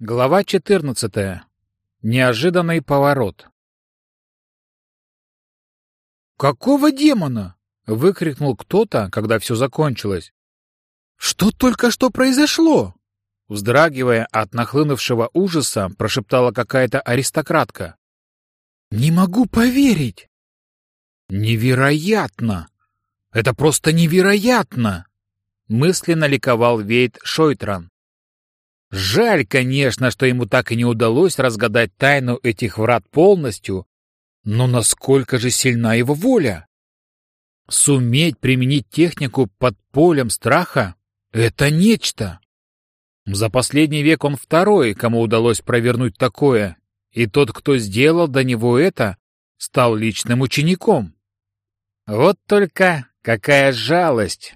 Глава 14. Неожиданный поворот. «Какого демона?» — выкрикнул кто-то, когда все закончилось. «Что только что произошло?» Вздрагивая от нахлынувшего ужаса, прошептала какая-то аристократка. «Не могу поверить!» «Невероятно! Это просто невероятно!» Мысленно ликовал Вейт Шойтран. Жаль, конечно, что ему так и не удалось разгадать тайну этих врат полностью, но насколько же сильна его воля? Суметь применить технику под полем страха — это нечто. За последний век он второй, кому удалось провернуть такое, и тот, кто сделал до него это, стал личным учеником. Вот только какая жалость!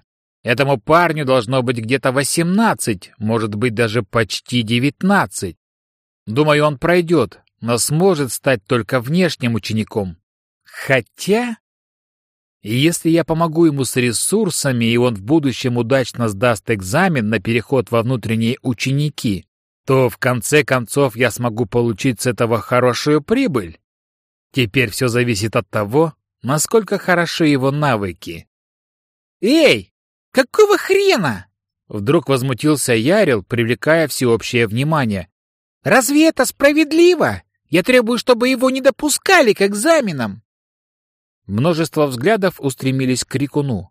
Этому парню должно быть где-то восемнадцать, может быть даже почти девятнадцать. Думаю, он пройдет, но сможет стать только внешним учеником. Хотя... Если я помогу ему с ресурсами, и он в будущем удачно сдаст экзамен на переход во внутренние ученики, то в конце концов я смогу получить с этого хорошую прибыль. Теперь все зависит от того, насколько хороши его навыки. «Эй, какого хрена?» Вдруг возмутился Ярил, привлекая всеобщее внимание. «Разве это справедливо? Я требую, чтобы его не допускали к экзаменам!» Множество взглядов устремились к крикуну.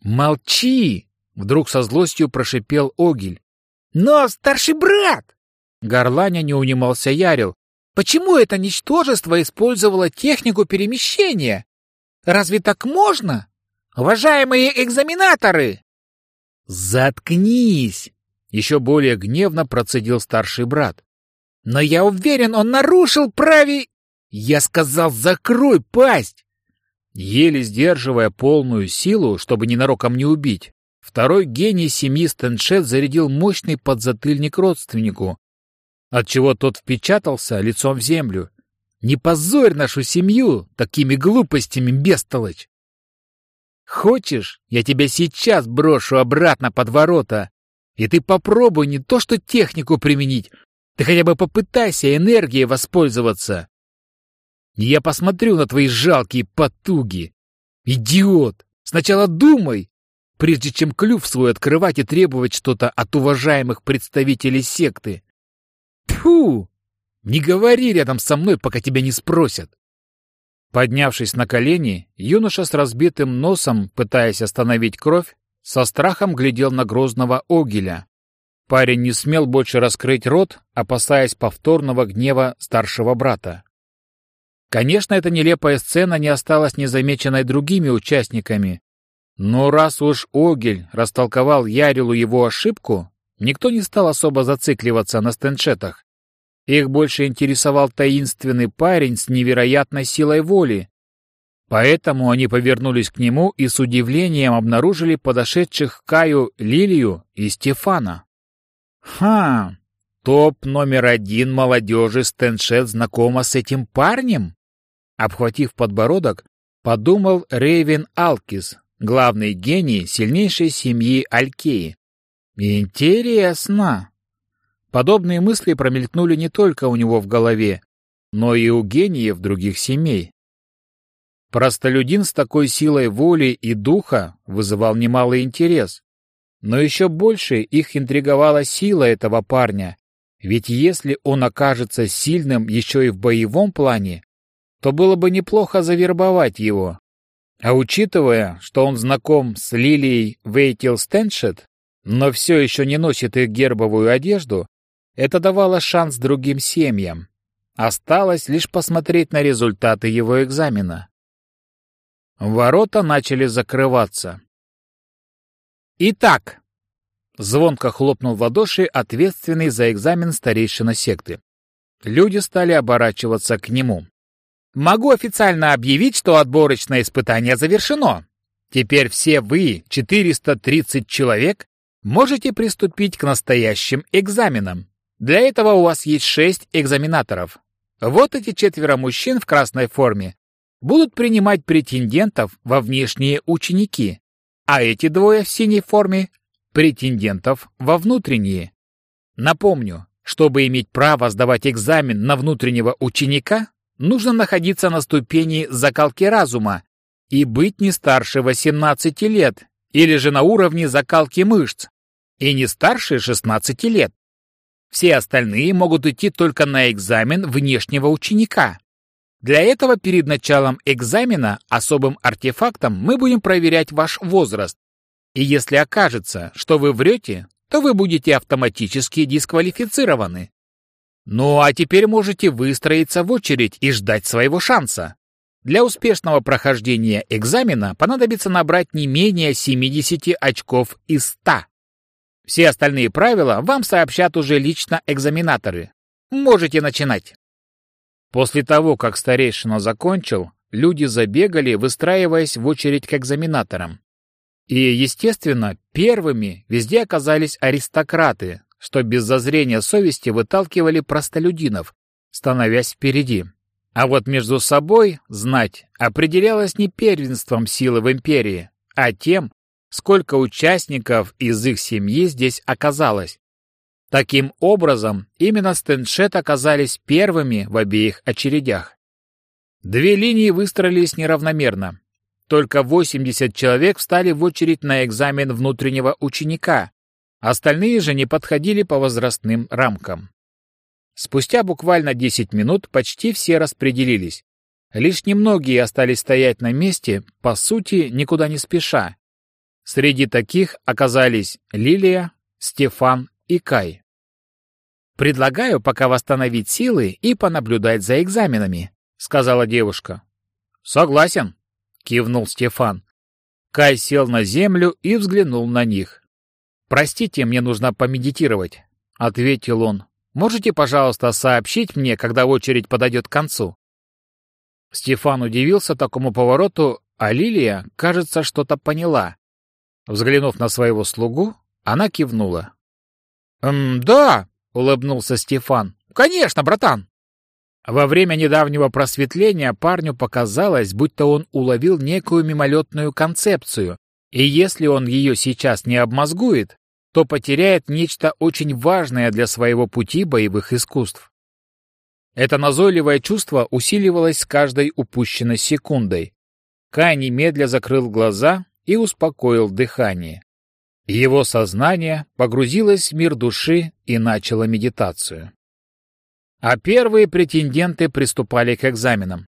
«Молчи!» — вдруг со злостью прошипел Огель. «Но, старший брат!» Горланя не унимался Ярил. «Почему это ничтожество использовало технику перемещения? Разве так можно? Уважаемые экзаменаторы!» «Заткнись!» — еще более гневно процедил старший брат. «Но я уверен, он нарушил прави...» «Я сказал, закрой пасть!» Еле сдерживая полную силу, чтобы ненароком не убить, второй гений семьи Стэншет зарядил мощный подзатыльник родственнику, отчего тот впечатался лицом в землю. «Не позорь нашу семью такими глупостями, бестолочь!» «Хочешь, я тебя сейчас брошу обратно под ворота, и ты попробуй не то что технику применить, ты хотя бы попытайся энергией воспользоваться!» Я посмотрю на твои жалкие потуги. Идиот! Сначала думай, прежде чем клюв свой открывать и требовать что-то от уважаемых представителей секты. Тьфу! Не говори рядом со мной, пока тебя не спросят. Поднявшись на колени, юноша с разбитым носом, пытаясь остановить кровь, со страхом глядел на грозного Огеля. Парень не смел больше раскрыть рот, опасаясь повторного гнева старшего брата. Конечно, эта нелепая сцена не осталась незамеченной другими участниками. Но раз уж Огель растолковал Ярилу его ошибку, никто не стал особо зацикливаться на стеншетах. Их больше интересовал таинственный парень с невероятной силой воли. Поэтому они повернулись к нему и с удивлением обнаружили подошедших к Каю Лилию и Стефана. «Ха! Топ номер один молодежи Стэншет знакома с этим парнем?» Обхватив подбородок, подумал Рейвен Алкис, главный гений сильнейшей семьи Алькеи. Интересно. Подобные мысли промелькнули не только у него в голове, но и у гениев других семей. Простолюдин с такой силой воли и духа вызывал немалый интерес. Но еще больше их интриговала сила этого парня, ведь если он окажется сильным еще и в боевом плане, то было бы неплохо завербовать его. А учитывая, что он знаком с Лилией Вейтил Стэншет, но все еще не носит их гербовую одежду, это давало шанс другим семьям. Осталось лишь посмотреть на результаты его экзамена. Ворота начали закрываться. «Итак», — звонко хлопнул в ладоши ответственный за экзамен старейшина секты. Люди стали оборачиваться к нему. Могу официально объявить, что отборочное испытание завершено. Теперь все вы, 430 человек, можете приступить к настоящим экзаменам. Для этого у вас есть шесть экзаменаторов. Вот эти четверо мужчин в красной форме будут принимать претендентов во внешние ученики, а эти двое в синей форме — претендентов во внутренние. Напомню, Чтобы иметь право сдавать экзамен на внутреннего ученика, нужно находиться на ступени закалки разума и быть не старше 18 лет, или же на уровне закалки мышц, и не старше 16 лет. Все остальные могут идти только на экзамен внешнего ученика. Для этого перед началом экзамена особым артефактом мы будем проверять ваш возраст. И если окажется, что вы врете, то вы будете автоматически дисквалифицированы. Ну а теперь можете выстроиться в очередь и ждать своего шанса. Для успешного прохождения экзамена понадобится набрать не менее 70 очков из 100. Все остальные правила вам сообщат уже лично экзаменаторы. Можете начинать. После того, как старейшина закончил, люди забегали, выстраиваясь в очередь к экзаменаторам. И, естественно, первыми везде оказались аристократы, что без зазрения совести выталкивали простолюдинов, становясь впереди. А вот между собой знать определялось не первенством силы в империи, а тем, сколько участников из их семьи здесь оказалось. Таким образом, именно Стэншет оказались первыми в обеих очередях. Две линии выстроились неравномерно. Только 80 человек встали в очередь на экзамен внутреннего ученика, остальные же не подходили по возрастным рамкам. Спустя буквально 10 минут почти все распределились. Лишь немногие остались стоять на месте, по сути, никуда не спеша. Среди таких оказались Лилия, Стефан и Кай. «Предлагаю пока восстановить силы и понаблюдать за экзаменами», — сказала девушка. «Согласен», — кивнул Стефан. Кай сел на землю и взглянул на них. «Простите, мне нужно помедитировать», — ответил он. Можете, пожалуйста, сообщить мне, когда очередь подойдет к концу?» Стефан удивился такому повороту, а Лилия, кажется, что-то поняла. Взглянув на своего слугу, она кивнула. «Эм, да», — улыбнулся Стефан. «Конечно, братан!» Во время недавнего просветления парню показалось, будто он уловил некую мимолетную концепцию, и если он ее сейчас не обмозгует, то потеряет нечто очень важное для своего пути боевых искусств. Это назойливое чувство усиливалось с каждой упущенной секундой. Кай немедля закрыл глаза и успокоил дыхание. Его сознание погрузилось в мир души и начало медитацию. А первые претенденты приступали к экзаменам.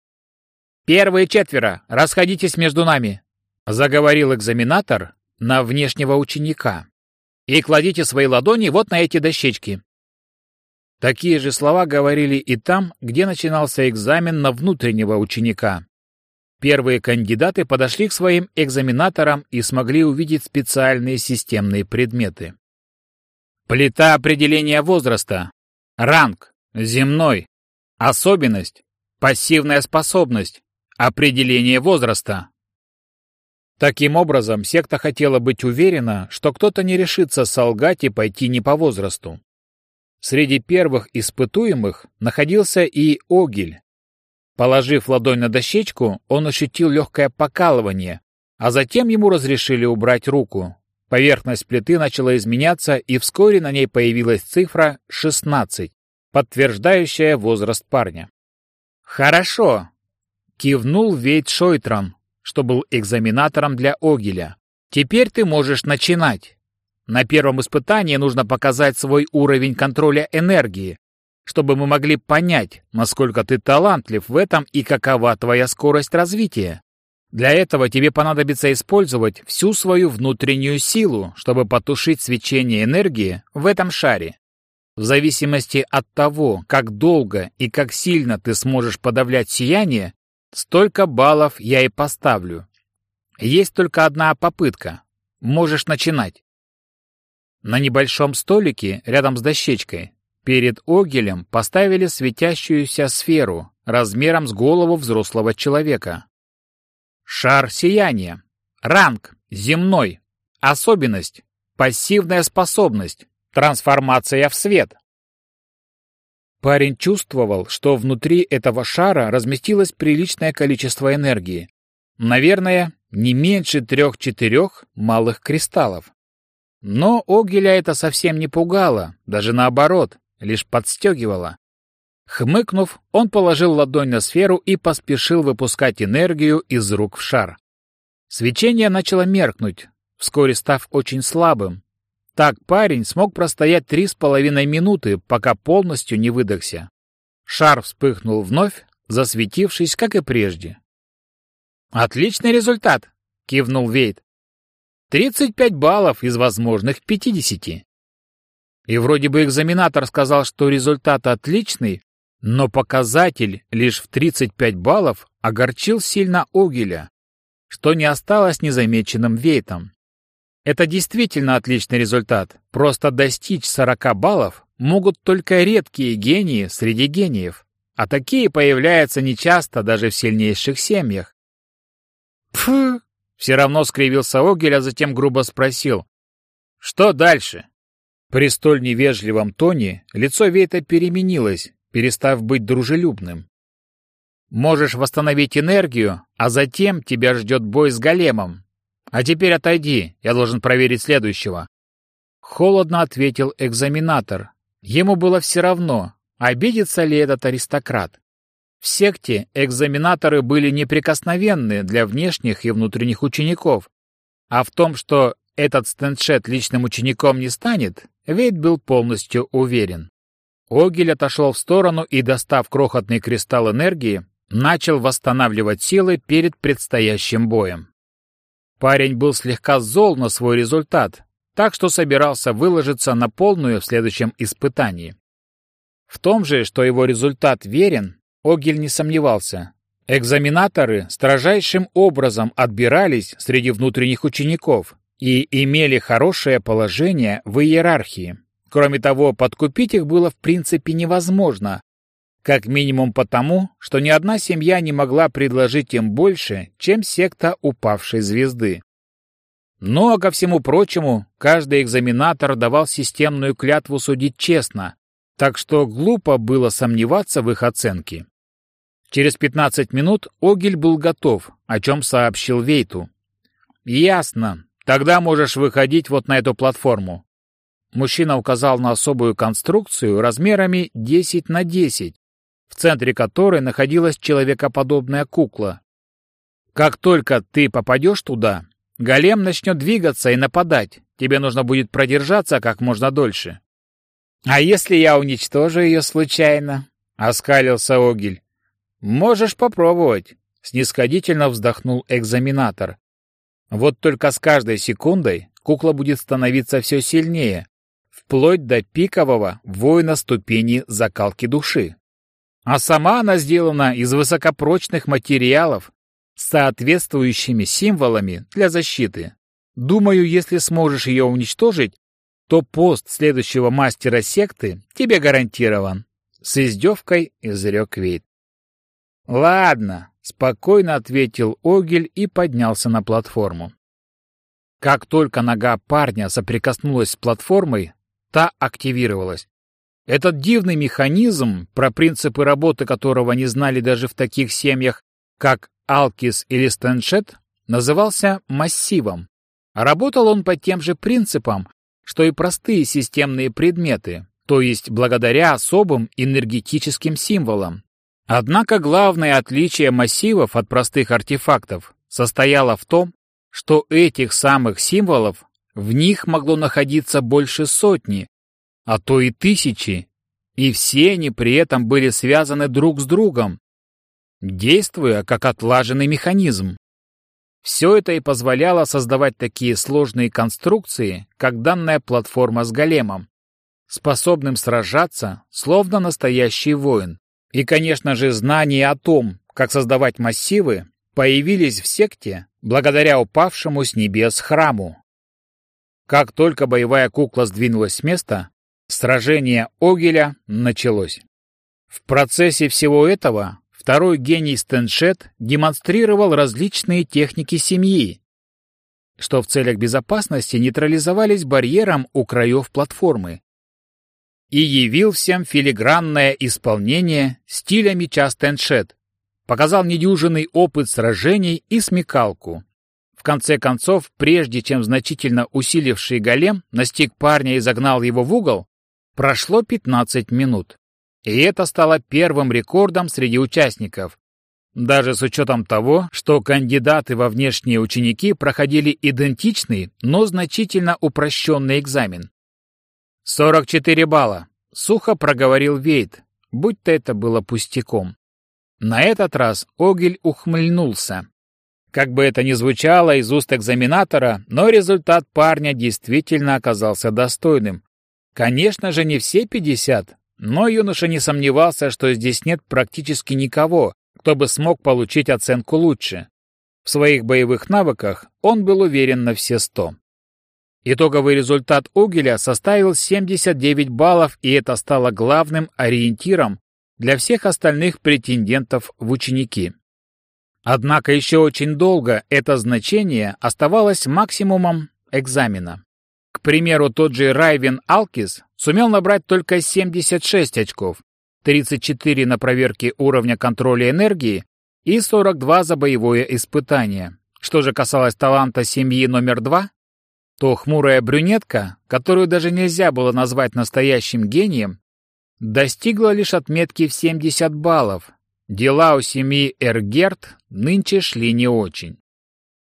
«Первые четверо, расходитесь между нами», — заговорил экзаменатор на внешнего ученика и кладите свои ладони вот на эти дощечки. Такие же слова говорили и там, где начинался экзамен на внутреннего ученика. Первые кандидаты подошли к своим экзаменаторам и смогли увидеть специальные системные предметы. Плита определения возраста. Ранг. Земной. Особенность. Пассивная способность. Определение возраста. Таким образом, секта хотела быть уверена, что кто-то не решится солгать и пойти не по возрасту. Среди первых испытуемых находился и Огель. Положив ладонь на дощечку, он ощутил легкое покалывание, а затем ему разрешили убрать руку. Поверхность плиты начала изменяться, и вскоре на ней появилась цифра 16, подтверждающая возраст парня. «Хорошо», — кивнул Вейт Шойтран, что был экзаменатором для Огеля. Теперь ты можешь начинать. На первом испытании нужно показать свой уровень контроля энергии, чтобы мы могли понять, насколько ты талантлив в этом и какова твоя скорость развития. Для этого тебе понадобится использовать всю свою внутреннюю силу, чтобы потушить свечение энергии в этом шаре. В зависимости от того, как долго и как сильно ты сможешь подавлять сияние, Столько баллов я и поставлю. Есть только одна попытка. Можешь начинать. На небольшом столике рядом с дощечкой перед Огелем поставили светящуюся сферу размером с голову взрослого человека. Шар сияния. Ранг. Земной. Особенность. Пассивная способность. Трансформация в свет. Парень чувствовал, что внутри этого шара разместилось приличное количество энергии. Наверное, не меньше трех-четырех малых кристаллов. Но Огеля это совсем не пугало, даже наоборот. Лишь подстегивало. Хмыкнув, он положил ладонь на сферу и поспешил выпускать энергию из рук в шар. Свечение начало меркнуть, вскоре став очень слабым. Так парень смог простоять три с половиной минуты, пока полностью не выдохся. Шар вспыхнул вновь, засветившись, как и прежде. «Отличный результат!» — кивнул Вейт. «Тридцать пять баллов из возможных пятидесяти». И вроде бы экзаменатор сказал, что результат отличный, но показатель лишь в 35 баллов огорчил сильно Огеля, что не осталось незамеченным Вейтом. Это действительно отличный результат, просто достичь 40 баллов могут только редкие гении среди гениев, а такие появляются нечасто даже в сильнейших семьях. Пф! Все равно скривился Огель, а затем грубо спросил. Что дальше? При столь невежливом тоне лицо Вейта переменилось, перестав быть дружелюбным. Можешь восстановить энергию, а затем тебя ждет бой с големом. А теперь отойди, я должен проверить следующего. Холодно ответил экзаменатор. Ему было все равно, обидится ли этот аристократ. В секте экзаменаторы были неприкосновенны для внешних и внутренних учеников, а в том, что этот стендшет личным учеником не станет, Вейт был полностью уверен. Огель отошел в сторону и, достав крохотный кристалл энергии, начал восстанавливать силы перед предстоящим боем. Парень был слегка зол на свой результат, так что собирался выложиться на полную в следующем испытании. В том же, что его результат верен, Огель не сомневался. Экзаменаторы строжайшим образом отбирались среди внутренних учеников и имели хорошее положение в иерархии. Кроме того, подкупить их было в принципе невозможно, как минимум потому, что ни одна семья не могла предложить им больше, чем секта упавшей звезды. Но, ко всему прочему, каждый экзаменатор давал системную клятву судить честно, так что глупо было сомневаться в их оценке. Через 15 минут Огель был готов, о чем сообщил Вейту. «Ясно. Тогда можешь выходить вот на эту платформу. Мужчина указал на особую конструкцию размерами 10 на 10, в центре которой находилась человекоподобная кукла. Как только ты попадешь туда, голем начнет двигаться и нападать. Тебе нужно будет продержаться как можно дольше. — А если я уничтожу ее случайно? — оскалился Огель. — Можешь попробовать, — снисходительно вздохнул экзаменатор. Вот только с каждой секундой кукла будет становиться все сильнее, вплоть до пикового воина ступени закалки души. А сама она сделана из высокопрочных материалов с соответствующими символами для защиты. Думаю, если сможешь ее уничтожить, то пост следующего мастера секты тебе гарантирован. С издевкой изрек Вейт. Ладно, спокойно ответил Огель и поднялся на платформу. Как только нога парня соприкоснулась с платформой, та активировалась. Этот дивный механизм, про принципы работы которого не знали даже в таких семьях, как Алкис или Стэншет, назывался массивом. Работал он по тем же принципам, что и простые системные предметы, то есть благодаря особым энергетическим символам. Однако главное отличие массивов от простых артефактов состояло в том, что этих самых символов в них могло находиться больше сотни, а то и тысячи, и все они при этом были связаны друг с другом, действуя как отлаженный механизм. Все это и позволяло создавать такие сложные конструкции, как данная платформа с големом, способным сражаться, словно настоящий воин. И, конечно же, знания о том, как создавать массивы, появились в секте благодаря упавшему с небес храму. Как только боевая кукла сдвинулась с места, сражение Огеля началось. В процессе всего этого второй гений Стэншет демонстрировал различные техники семьи, что в целях безопасности нейтрализовались барьером у краев платформы, и явил всем филигранное исполнение стиля меча Стэншет, показал недюжинный опыт сражений и смекалку конце концов, прежде чем значительно усиливший голем настиг парня и загнал его в угол, Прошло 15 минут. И это стало первым рекордом среди участников. Даже с учетом того, что кандидаты во внешние ученики проходили идентичный, но значительно упрощенный экзамен. 44 балла. Сухо проговорил Вейт, будь-то это было пустяком. На этот раз Огель ухмыльнулся. Как бы это ни звучало из уст экзаменатора, но результат парня действительно оказался достойным. Конечно же, не все 50, но юноша не сомневался, что здесь нет практически никого, кто бы смог получить оценку лучше. В своих боевых навыках он был уверен на все 100. Итоговый результат Угеля составил 79 баллов, и это стало главным ориентиром для всех остальных претендентов в ученики. Однако еще очень долго это значение оставалось максимумом экзамена. К примеру, тот же Райвен Алкис сумел набрать только 76 очков, 34 на проверке уровня контроля энергии и 42 за боевое испытание. Что же касалось таланта семьи номер два, то хмурая брюнетка, которую даже нельзя было назвать настоящим гением, достигла лишь отметки в 70 баллов. Дела у семьи Эргерт нынче шли не очень.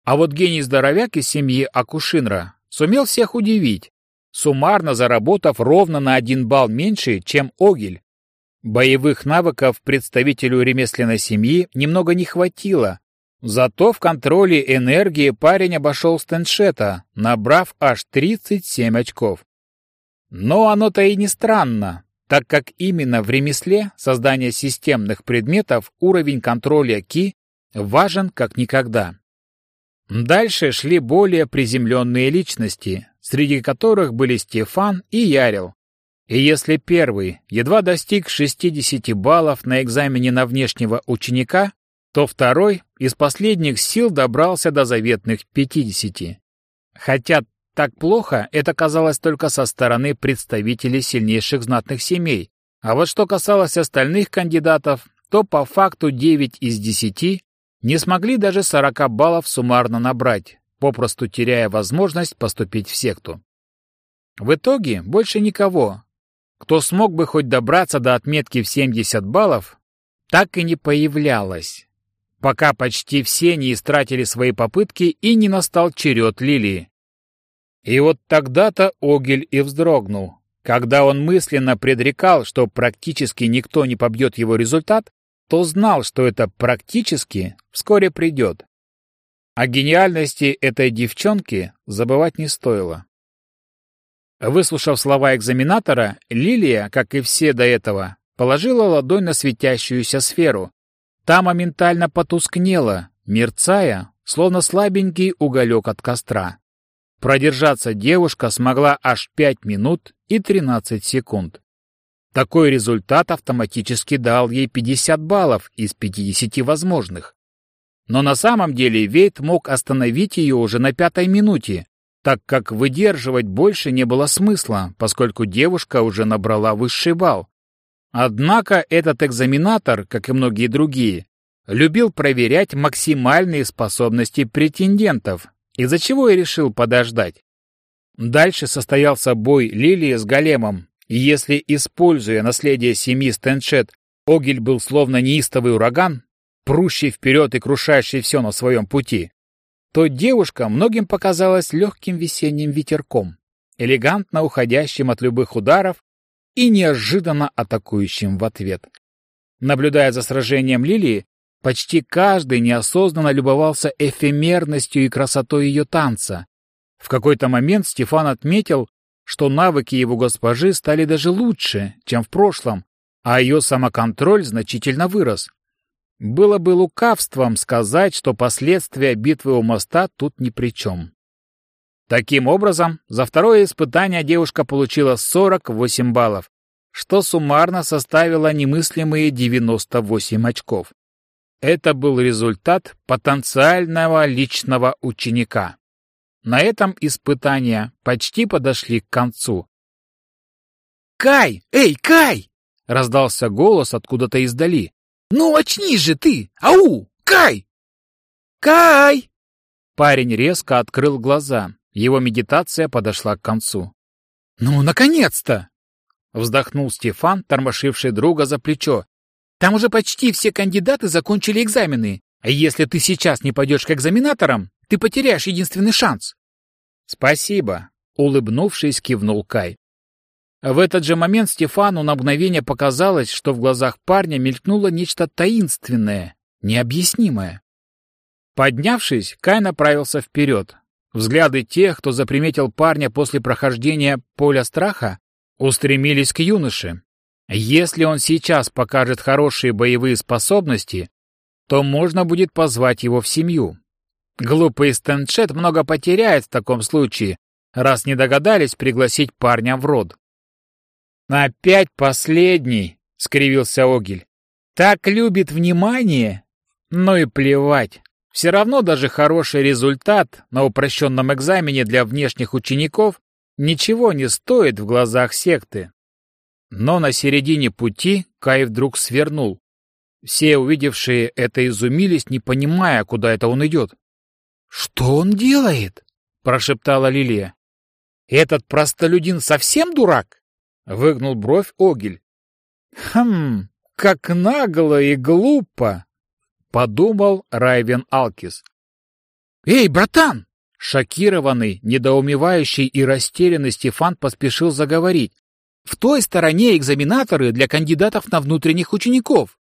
А вот гений-здоровяк из семьи Акушинра сумел всех удивить, суммарно заработав ровно на один балл меньше, чем Огель. Боевых навыков представителю ремесленной семьи немного не хватило, Зато в контроле энергии парень обошел Стэншета, набрав аж 37 очков. Но оно-то и не странно, так как именно в ремесле создания системных предметов уровень контроля Ки важен как никогда. Дальше шли более приземленные личности, среди которых были Стефан и Ярил. И если первый едва достиг 60 баллов на экзамене на внешнего ученика, то второй из последних сил добрался до заветных 50. Хотя так плохо это казалось только со стороны представителей сильнейших знатных семей, а вот что касалось остальных кандидатов, то по факту 9 из 10 не смогли даже 40 баллов суммарно набрать, попросту теряя возможность поступить в секту. В итоге больше никого, кто смог бы хоть добраться до отметки в 70 баллов, так и не появлялось пока почти все не истратили свои попытки и не настал черед Лилии. И вот тогда-то Огель и вздрогнул. Когда он мысленно предрекал, что практически никто не побьет его результат, то знал, что это практически вскоре придет. О гениальности этой девчонки забывать не стоило. Выслушав слова экзаменатора, Лилия, как и все до этого, положила ладонь на светящуюся сферу, Та моментально потускнела, мерцая, словно слабенький уголек от костра. Продержаться девушка смогла аж 5 минут и 13 секунд. Такой результат автоматически дал ей 50 баллов из 50 возможных. Но на самом деле Вейт мог остановить ее уже на пятой минуте, так как выдерживать больше не было смысла, поскольку девушка уже набрала высший балл. Однако этот экзаменатор, как и многие другие, любил проверять максимальные способности претендентов, из-за чего и решил подождать. Дальше состоялся бой Лилии с Големом, и если, используя наследие семьи Стэншет, Огель был словно неистовый ураган, прущий вперед и крушащий все на своем пути, то девушка многим показалась легким весенним ветерком, элегантно уходящим от любых ударов и неожиданно атакующим в ответ. Наблюдая за сражением Лилии, почти каждый неосознанно любовался эфемерностью и красотой ее танца. В какой-то момент Стефан отметил, что навыки его госпожи стали даже лучше, чем в прошлом, а ее самоконтроль значительно вырос. Было бы лукавством сказать, что последствия битвы у моста тут ни при чем. Таким образом, за второе испытание девушка получила 48 баллов, что суммарно составило немыслимые 98 очков. Это был результат потенциального личного ученика. На этом испытания почти подошли к концу. «Кай! Эй, Кай!» — раздался голос откуда-то издали. «Ну, очнись же ты! Ау! Кай!» «Кай!» Парень резко открыл глаза. Его медитация подошла к концу. «Ну, наконец-то!» Вздохнул Стефан, тормошивший друга за плечо. Там уже почти все кандидаты закончили экзамены. А если ты сейчас не пойдешь к экзаменаторам, ты потеряешь единственный шанс. Спасибо, улыбнувшись, кивнул Кай. В этот же момент Стефану на мгновение показалось, что в глазах парня мелькнуло нечто таинственное, необъяснимое. Поднявшись, Кай направился вперед. Взгляды тех, кто заприметил парня после прохождения поля страха, устремились к юноше. Если он сейчас покажет хорошие боевые способности, то можно будет позвать его в семью. Глупый Стэнчет много потеряет в таком случае, раз не догадались пригласить парня в род. «Опять последний!» — скривился Огель. «Так любит внимание? Ну и плевать. Все равно даже хороший результат на упрощенном экзамене для внешних учеников ничего не стоит в глазах секты. Но на середине пути Кай вдруг свернул. Все увидевшие это изумились, не понимая, куда это он идет. «Что он делает?» — прошептала Лилия. «Этот простолюдин совсем дурак?» — выгнул бровь Огель. «Хм, как нагло и глупо!» — подумал Райвен Алкис. «Эй, братан!» Шокированный, недоумевающий и растерянный Стефан поспешил заговорить. «В той стороне экзаменаторы для кандидатов на внутренних учеников».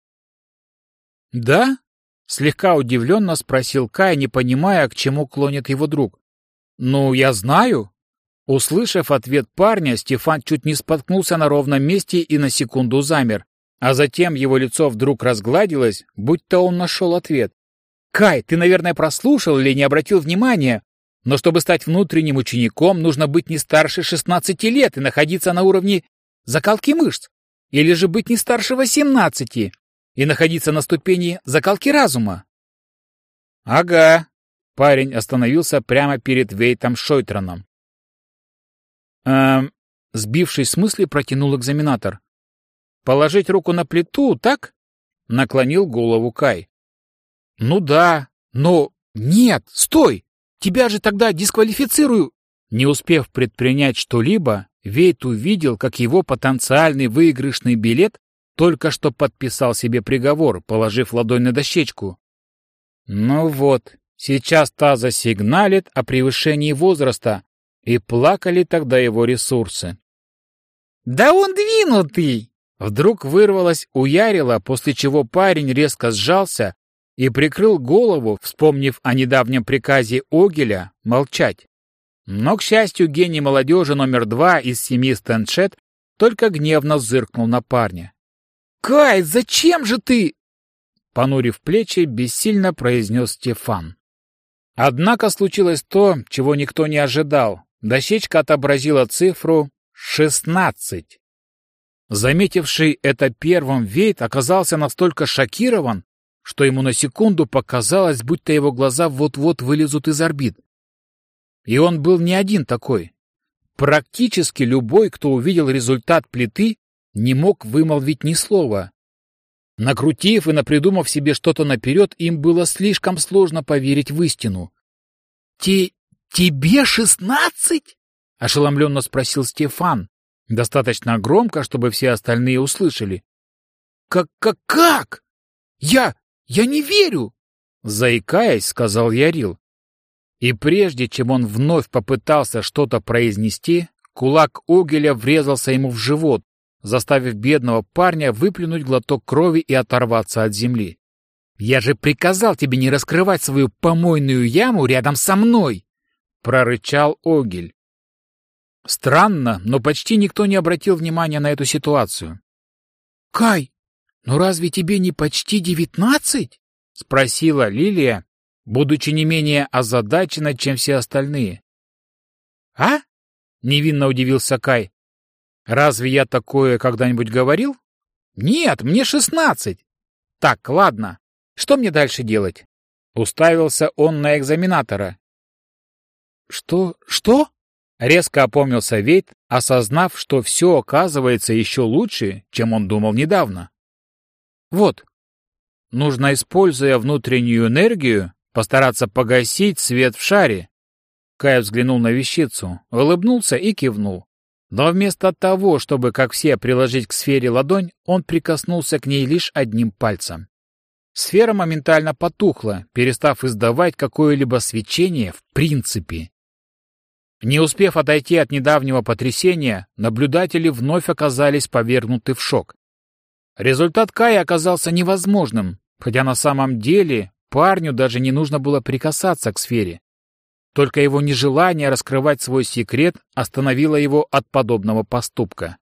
«Да?» — слегка удивленно спросил Кай, не понимая, к чему клонит его друг. «Ну, я знаю». Услышав ответ парня, Стефан чуть не споткнулся на ровном месте и на секунду замер, а затем его лицо вдруг разгладилось, будто он нашел ответ. «Кай, ты, наверное, прослушал или не обратил внимания, но чтобы стать внутренним учеником, нужно быть не старше 16 лет и находиться на уровне закалки мышц, или же быть не старше 18 и находиться на ступени закалки разума. Ага. Парень остановился прямо перед Вейтом Шойтроном. Эм, сбившись с мысли, протянул экзаменатор. Положить руку на плиту, так? Наклонил голову Кай. Ну да, но... Нет, стой! Тебя же тогда дисквалифицирую!» Не успев предпринять что-либо, Вейт увидел, как его потенциальный выигрышный билет только что подписал себе приговор, положив ладонь на дощечку. Ну вот, сейчас та засигналит о превышении возраста, и плакали тогда его ресурсы. «Да он двинутый!» Вдруг вырвалось у Ярила, после чего парень резко сжался и прикрыл голову, вспомнив о недавнем приказе Огеля молчать. Но, к счастью, гений молодежи номер два из семьи Стэншет только гневно зыркнул на парня. «Кай, зачем же ты?» Понурив плечи, бессильно произнес Стефан. Однако случилось то, чего никто не ожидал. Дощечка отобразила цифру шестнадцать. Заметивший это первым Вейт оказался настолько шокирован, что ему на секунду показалось, будто его глаза вот-вот вылезут из орбит. И он был не один такой. Практически любой, кто увидел результат плиты, не мог вымолвить ни слова. Накрутив и напридумав себе что-то наперед, им было слишком сложно поверить в истину. «Те... тебе шестнадцать?» — ошеломленно спросил Стефан, достаточно громко, чтобы все остальные услышали. «Как-как... как? Я... «Я не верю!» — заикаясь, сказал Ярил. И прежде чем он вновь попытался что-то произнести, кулак Огеля врезался ему в живот, заставив бедного парня выплюнуть глоток крови и оторваться от земли. «Я же приказал тебе не раскрывать свою помойную яму рядом со мной!» — прорычал Огель. Странно, но почти никто не обратил внимания на эту ситуацию. «Кай, «Но разве тебе не почти девятнадцать?» — спросила Лилия, будучи не менее озадачена, чем все остальные. «А?» — невинно удивился Кай. «Разве я такое когда-нибудь говорил?» «Нет, мне шестнадцать». «Так, ладно. Что мне дальше делать?» Уставился он на экзаменатора. «Что? Что?» Резко опомнился Вейт, осознав, что все оказывается еще лучше, чем он думал недавно. Вот. Нужно, используя внутреннюю энергию, постараться погасить свет в шаре. Кай взглянул на вещицу, улыбнулся и кивнул. Но вместо того, чтобы, как все, приложить к сфере ладонь, он прикоснулся к ней лишь одним пальцем. Сфера моментально потухла, перестав издавать какое-либо свечение в принципе. Не успев отойти от недавнего потрясения, наблюдатели вновь оказались повергнуты в шок. Результат Кая оказался невозможным, хотя на самом деле парню даже не нужно было прикасаться к сфере. Только его нежелание раскрывать свой секрет остановило его от подобного поступка.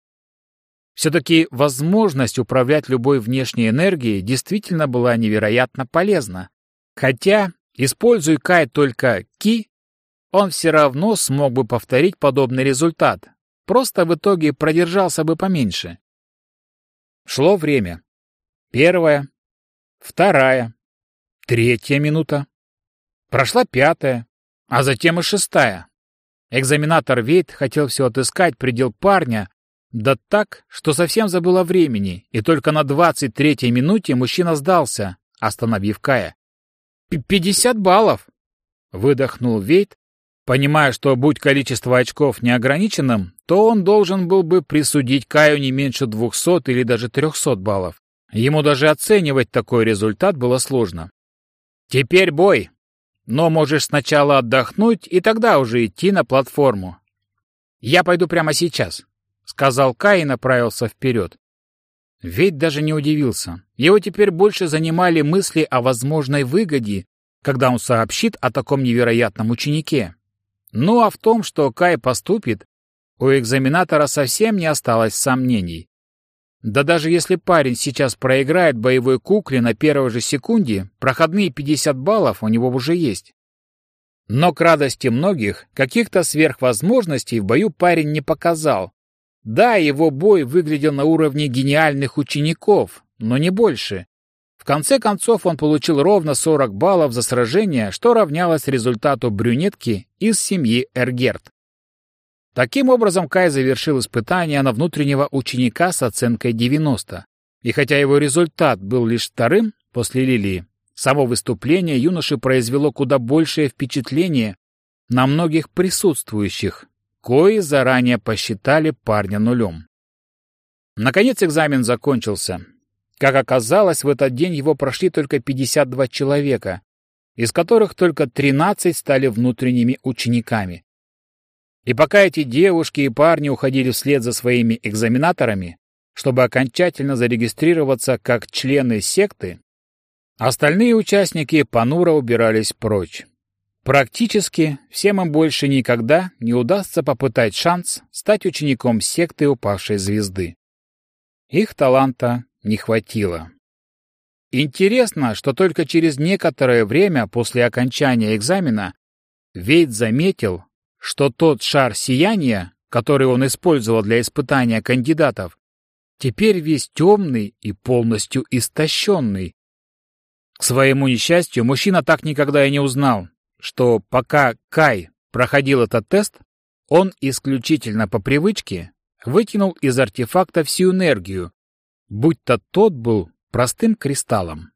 Все-таки возможность управлять любой внешней энергией действительно была невероятно полезна. Хотя, используя Кай только Ки, он все равно смог бы повторить подобный результат, просто в итоге продержался бы поменьше. Шло время. Первая, вторая, третья минута. Прошла пятая, а затем и шестая. Экзаменатор Вейт хотел все отыскать предел парня, да так, что совсем забыл о времени, и только на двадцать третьей минуте мужчина сдался, остановив Кая. «Пятьдесят баллов!» — выдохнул Вейт, Понимая, что будь количество очков неограниченным, то он должен был бы присудить Каю не меньше 200 или даже 300 баллов. Ему даже оценивать такой результат было сложно. «Теперь бой. Но можешь сначала отдохнуть и тогда уже идти на платформу». «Я пойду прямо сейчас», — сказал Кай и направился вперед. Ведь даже не удивился. Его теперь больше занимали мысли о возможной выгоде, когда он сообщит о таком невероятном ученике. Ну а в том, что Кай поступит, у экзаменатора совсем не осталось сомнений. Да даже если парень сейчас проиграет боевой кукле на первой же секунде, проходные 50 баллов у него уже есть. Но к радости многих, каких-то сверхвозможностей в бою парень не показал. Да, его бой выглядел на уровне гениальных учеников, но не больше конце концов он получил ровно 40 баллов за сражение, что равнялось результату брюнетки из семьи Эргерт. Таким образом, Кай завершил испытание на внутреннего ученика с оценкой 90. И хотя его результат был лишь вторым после Лилии, само выступление юноши произвело куда большее впечатление на многих присутствующих, кои заранее посчитали парня нулем. Наконец экзамен закончился, как оказалось, в этот день его прошли только 52 человека, из которых только 13 стали внутренними учениками. И пока эти девушки и парни уходили вслед за своими экзаменаторами, чтобы окончательно зарегистрироваться как члены секты, остальные участники понуро убирались прочь. Практически всем им больше никогда не удастся попытать шанс стать учеником секты упавшей звезды. Их таланта не хватило. Интересно, что только через некоторое время после окончания экзамена Вейт заметил, что тот шар сияния, который он использовал для испытания кандидатов, теперь весь темный и полностью истощенный. К своему несчастью, мужчина так никогда и не узнал, что пока Кай проходил этот тест, он исключительно по привычке вытянул из артефакта всю энергию, будь то тот был простым кристаллом.